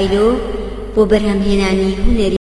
فائدو بۆ بەرهەمهێنانی هوەری